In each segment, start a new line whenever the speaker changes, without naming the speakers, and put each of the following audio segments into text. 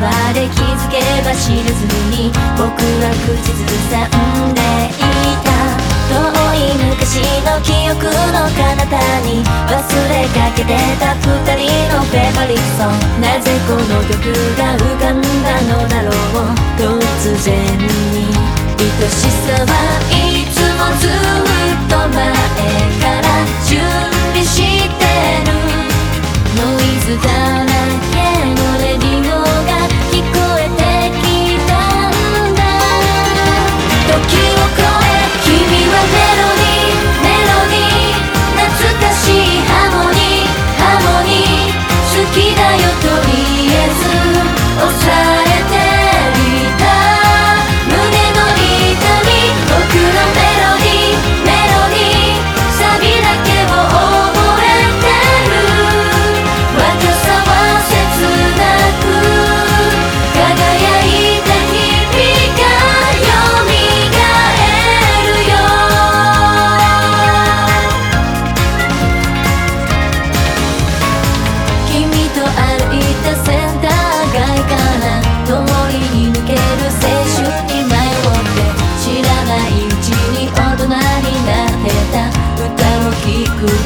に誘われ気づけば知らずに僕は口ずさんでいた。遠い昔の記憶の彼方に忘れかけてた二人のフェバリット。なぜこの曲が浮かんだのだろう。突然に愛しさはいつもずっと前。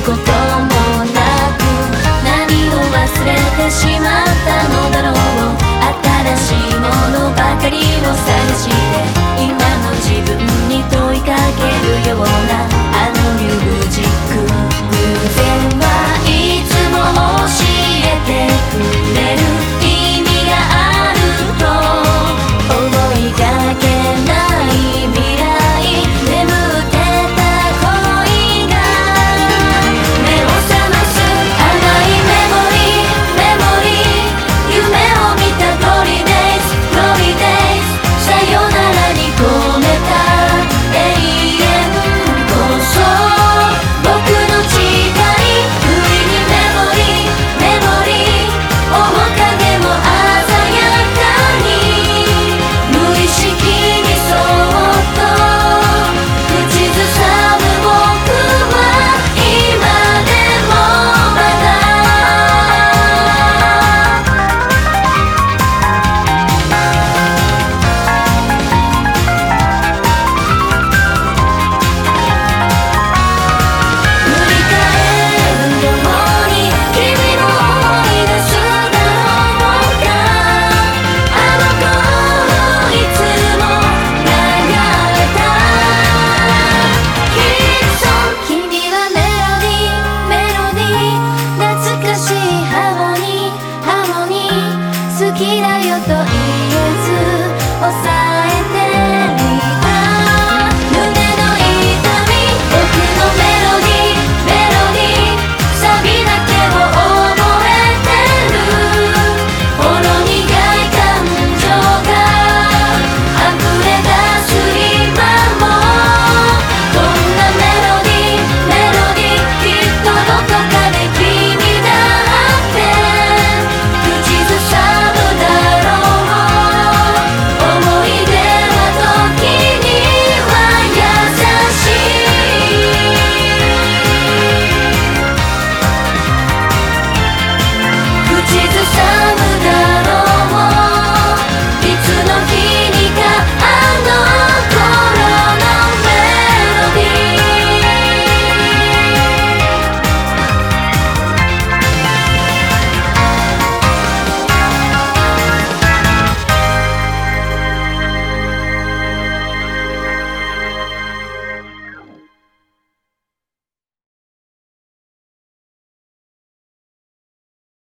こともなく何を忘れてしまったのだろう。新しいものばかりを探して今の自分に問いかけるような